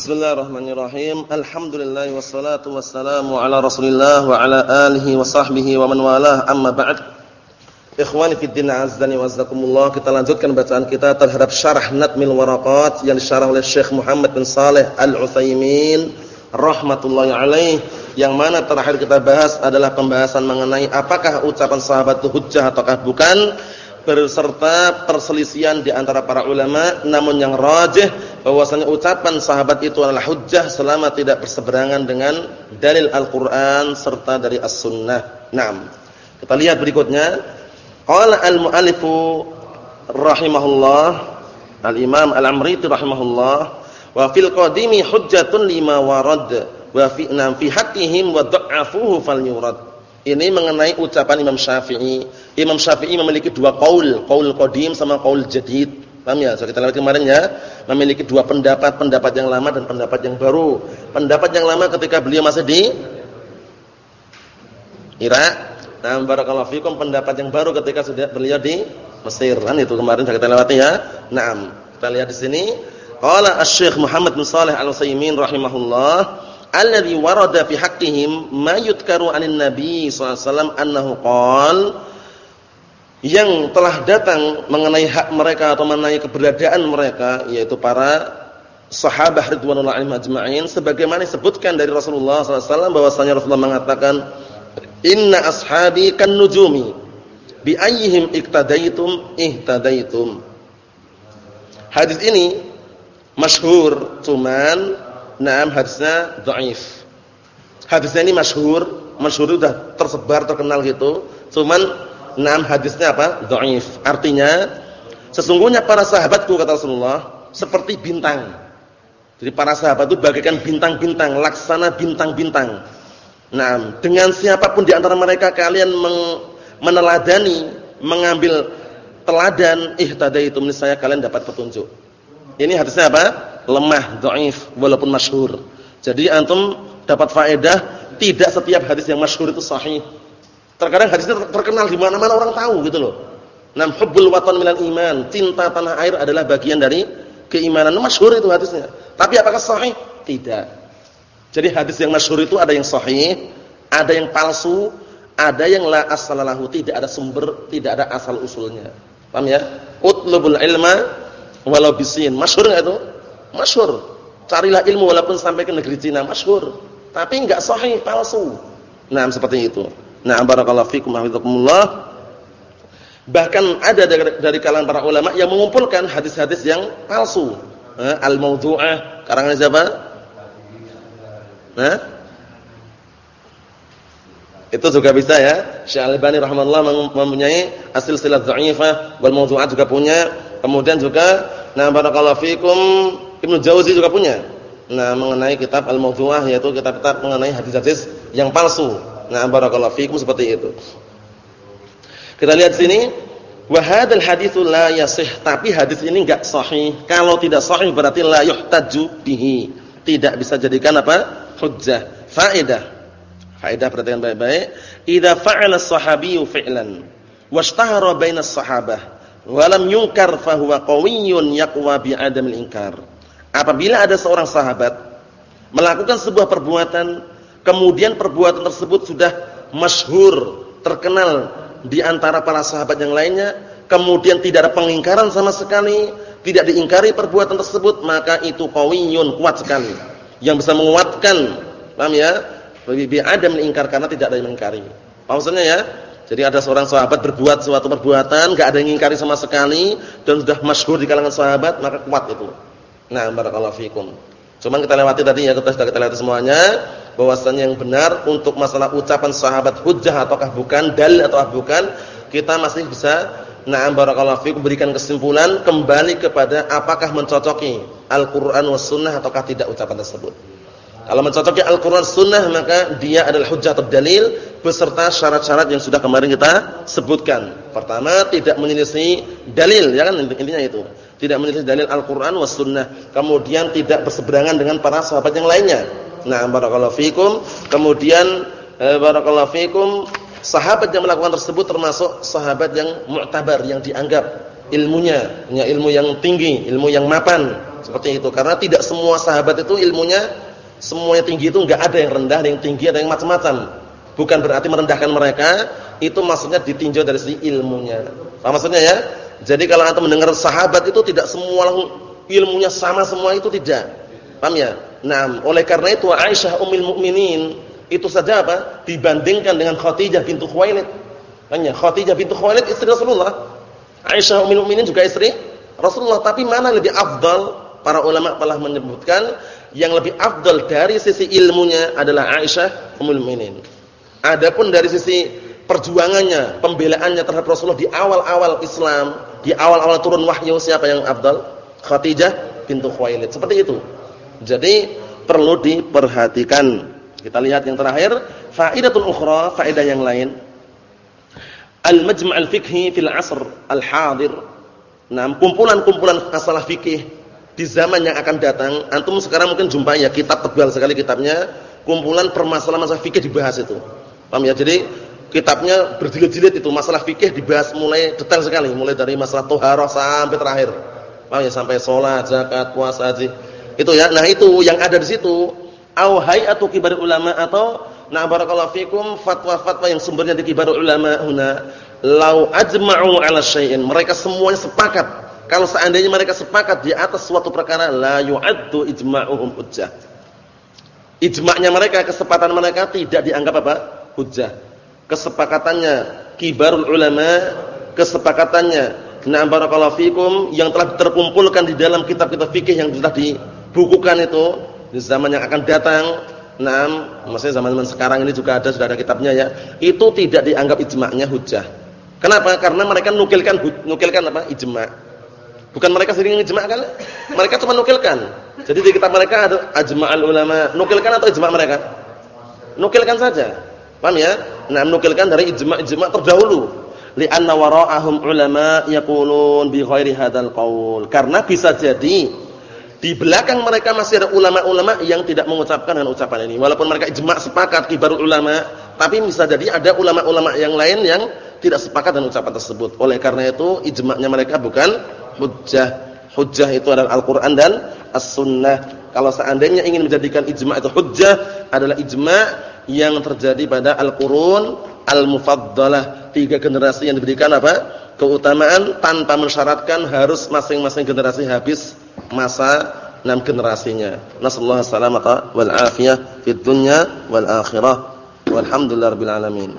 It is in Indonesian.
Bismillahirrahmanirrahim. Alhamdulillah wassalatu wassalamu ala Rasulillah wa ala alihi wa sahbihi wa man walah. Amma ba'd. Ikhwani fid din azdani wa azzakumullah. Kita lanjutkan bacaan kita terhadap syarah Natmil Waraqat yang disyarah oleh Syekh Muhammad bin Saleh Al-Utsaimin rahmatullahi alaih. Yang mana terakhir kita bahas adalah pembahasan mengenai apakah ucapan sahabat itu hujjah ataukah bukan berserta perselisihan di antara para ulama namun yang rajih bahwasanya ucapan sahabat itu adalah hujjah selama tidak berseberangan dengan dalil Al-Qur'an serta dari As-Sunnah. Naam. Kita lihat berikutnya. Qala al-mu'allifu rahimahullah Al-Imam Al-Amriti rahimahullah wa fil qadimi hujjatun lima warad wa fi nam fi haqqihim wa dha'afuhu falyurad. Ini mengenai ucapan Imam Syafi'i. Imam Syafi'i memiliki dua qaul, qaul qadim sama qaul jadid. Paham ya? So, kita lihat kemarin ya, memiliki dua pendapat, pendapat yang lama dan pendapat yang baru. Pendapat yang lama ketika beliau masih di Irak. Nah, barakallahu fikum pendapat yang baru ketika sudah beliau di Mesir. Kan itu kemarin sudah kita lewati ya. Naam. Kita lihat di sini, qala Asy-Syaikh Muhammad bin Shalih Al-Utsaimin rahimahullah alladhi warada fi haqqihim ma yudkaru anin nabi wasallam annahu qala yang telah datang mengenai hak mereka atau mengenai keberadaan mereka yaitu para sahabat ridwanullah alaihim ajma'in sebagaimana disebutkan dari Rasulullah sallallahu alaihi wasallam bahwasanya Rasulullah mengatakan inna ashabi kan nujumi bi ayyihim iktadaitum ihtadaitum. Hadis ini masyhur cuman Naam hadisnya dhaif. Hadisnya ini masyhur, masyhur sudah tersebar terkenal gitu. Cuman naam hadisnya apa? Dhaif. Artinya sesungguhnya para sahabatku kata Rasulullah seperti bintang. Jadi para sahabat itu bagaikan bintang-bintang, laksana bintang-bintang. Nah, dengan siapa pun di antara mereka kalian meneladani, mengambil teladan, ihtadaitum saya kalian dapat petunjuk. Ini hadisnya apa? Lemah, dhaif walaupun masyhur. Jadi antum dapat faedah tidak setiap hadis yang masyhur itu sahih. Terkadang hadis itu terkenal di mana-mana orang tahu gitu loh. Nam hubbul watan minal iman, cinta tanah air adalah bagian dari keimanan. Masyhur itu hadisnya. Tapi apakah sahih? Tidak. Jadi hadis yang masyhur itu ada yang sahih, ada yang palsu, ada yang la asalalahu, tidak ada sumber, tidak ada asal usulnya. Paham ya? Utlubul ilma walau bisin. Masyhur enggak itu? Masyhur. Carilah ilmu walaupun sampai ke negeri Cina, masyhur. Tapi enggak sahih, palsu. Nah, seperti itu. Nah, barakallahu fikum hafizakumullah. Bahkan ada dari, kalangan para ulama yang mengumpulkan hadis-hadis yang palsu. Eh, Al-Mawdu'ah, karangan siapa? Nah, itu juga bisa ya. Syekh Al-Albani rahimahullah mempunyai asil-silat dha'ifah wal mawdu'at juga punya. Kemudian juga nah barakallahu fikum Ibnu Jauzi juga punya. Nah, mengenai kitab Al-Mawdu'ah yaitu kitab-kitab mengenai hadis-hadis yang palsu. Nah, barakallahu fikum seperti itu. Kita lihat sini, wa hadzal haditsu la yasih, tapi hadis ini enggak sahih. Kalau tidak sahih berarti la yuhtaju bihi. Tidak bisa jadikan apa? hujjah. Faedah Faedah perhatikan baik-baik. Idza fa'ala as-sahabiyyu fi'lan washtahara bainas sahabah wa lam yunkar fa huwa qawiyyun yaqwa bi adamil inkar. Apabila ada seorang sahabat melakukan sebuah perbuatan kemudian perbuatan tersebut sudah masyhur, terkenal di antara para sahabat yang lainnya, kemudian tidak ada pengingkaran sama sekali, tidak diingkari perbuatan tersebut, maka itu qawiyyun kuat sekali yang bisa menguatkan. Paham ya? Bi adam ingkar karena tidak ada yang mengingkari. Maksudnya ya? Jadi ada seorang sahabat berbuat suatu perbuatan, enggak ada yang mengingkari sama sekali dan sudah masyhur di kalangan sahabat, maka kuat itu. Nah, barakallahu fikum. Cuman kita lewati tadi ya, kita sudah kita lewati semuanya bahwasanya yang benar untuk masalah ucapan sahabat hujjah ataukah bukan, dalil ataukah bukan, kita masih bisa na'am barakallahu fikum berikan kesimpulan kembali kepada apakah mencocoki Al-Qur'an was sunnah ataukah tidak ucapan tersebut. Kalau mencocoki Al-Quran Sunnah maka dia adalah hujjah atau dalil beserta syarat-syarat yang sudah kemarin kita sebutkan. Pertama, tidak menyelisih dalil, ya kan intinya itu. Tidak menyelisih dalil Al-Quran was Sunnah. Kemudian tidak berseberangan dengan para sahabat yang lainnya. Nah, barakallahu fikum. Kemudian eh, barakallahu fikum, sahabat yang melakukan tersebut termasuk sahabat yang mu'tabar, yang dianggap ilmunya, punya ilmu yang tinggi, ilmu yang mapan Seperti itu. Karena tidak semua sahabat itu ilmunya semuanya tinggi itu enggak ada yang rendah, ada yang tinggi, ada yang macam-macam. Bukan berarti merendahkan mereka, itu maksudnya ditinjau dari sisi ilmunya. Paham maksudnya ya? Jadi kalau antum mendengar sahabat itu tidak semua ilmunya sama semua itu tidak. Paham ya? Nah, oleh karena itu Aisyah Ummul Mukminin itu saja apa? Dibandingkan dengan Khadijah bintu Khuwailid. Hanya Khadijah bintu Khuwailid istri Rasulullah. Aisyah Ummul Mukminin juga istri Rasulullah, tapi mana lebih afdal? Para ulama telah menyebutkan yang lebih afdal dari sisi ilmunya adalah Aisyah Ummul Mukminin. Adapun dari sisi perjuangannya, pembelaannya terhadap Rasulullah di awal-awal Islam, di awal-awal turun wahyu siapa yang afdal? Khadijah bintu Khuwailid. Seperti itu. Jadi perlu diperhatikan. Kita lihat yang terakhir, faidatun ukhra, faedah yang lain. Al-Majma' al-Fiqhi fil 'asr al-hadir. Nah, kumpulan-kumpulan masalah fikih di zaman yang akan datang, antum sekarang mungkin jumpa ya kitab tebal sekali kitabnya, kumpulan permasalahan masalah fikih dibahas itu. Paham ya? Jadi kitabnya berjilid-jilid itu masalah fikih dibahas mulai detail sekali, mulai dari masalah thaharah sampai terakhir. Paham ya? Sampai salat, zakat, puasa, haji. Itu ya. Nah, itu yang ada di situ au hay'atu kibar ulama atau Nah barakallahu fikum fatwa-fatwa yang sumbernya di kibar ulama huna lau ajma'u 'ala syai'in. Mereka semuanya sepakat. Kalau seandainya mereka sepakat di atas suatu perkara la yu'addu ijma'uhum hujjah. Ijma'nya mereka, kesepakatan mereka tidak dianggap apa? hujjah. Kesepakatannya kibarul ulama, kesepakatannya Nah barakallahu fikum yang telah terkumpulkan di dalam kitab-kitab fikih yang sudah dibukukan itu di zaman yang akan datang Nah, maksudnya zaman-zaman sekarang ini juga ada sudah ada kitabnya ya. Itu tidak dianggap ijma'nya hujah. Kenapa? Karena mereka nukilkan nukilkan apa? Ijma'. Bukan mereka sendiri ijma' kan? Mereka cuma nukilkan. Jadi di kitab mereka ada ajma'al ulama. Nukilkan atau ijma' mereka? Nukilkan saja. Paham ya? Nah, nukilkan dari ijma'-ijma' terdahulu. Li'anna wara'ahum ulama yaqulun bi ghairi hadzal qaul. Karena bisa jadi di belakang mereka masih ada ulama-ulama yang tidak mengucapkan dengan ucapan ini. Walaupun mereka ijma' sepakat kibarul ulama, tapi bisa jadi ada ulama-ulama yang lain yang tidak sepakat dengan ucapan tersebut. Oleh karena itu ijma'nya mereka bukan hujjah. Hujjah itu adalah Al-Qur'an dan As-Sunnah. Kalau seandainya ingin menjadikan ijma' itu hujjah adalah ijma' yang terjadi pada Al-Qurun Al-Mufaddalah. Tiga generasi yang diberikan apa? Keutamaan tanpa mensyaratkan harus masing-masing generasi habis masa enam generasinya. Nasallahu salamata wal afiyah fid dunya wal akhirah. Walhamdulillahirabbil alamin.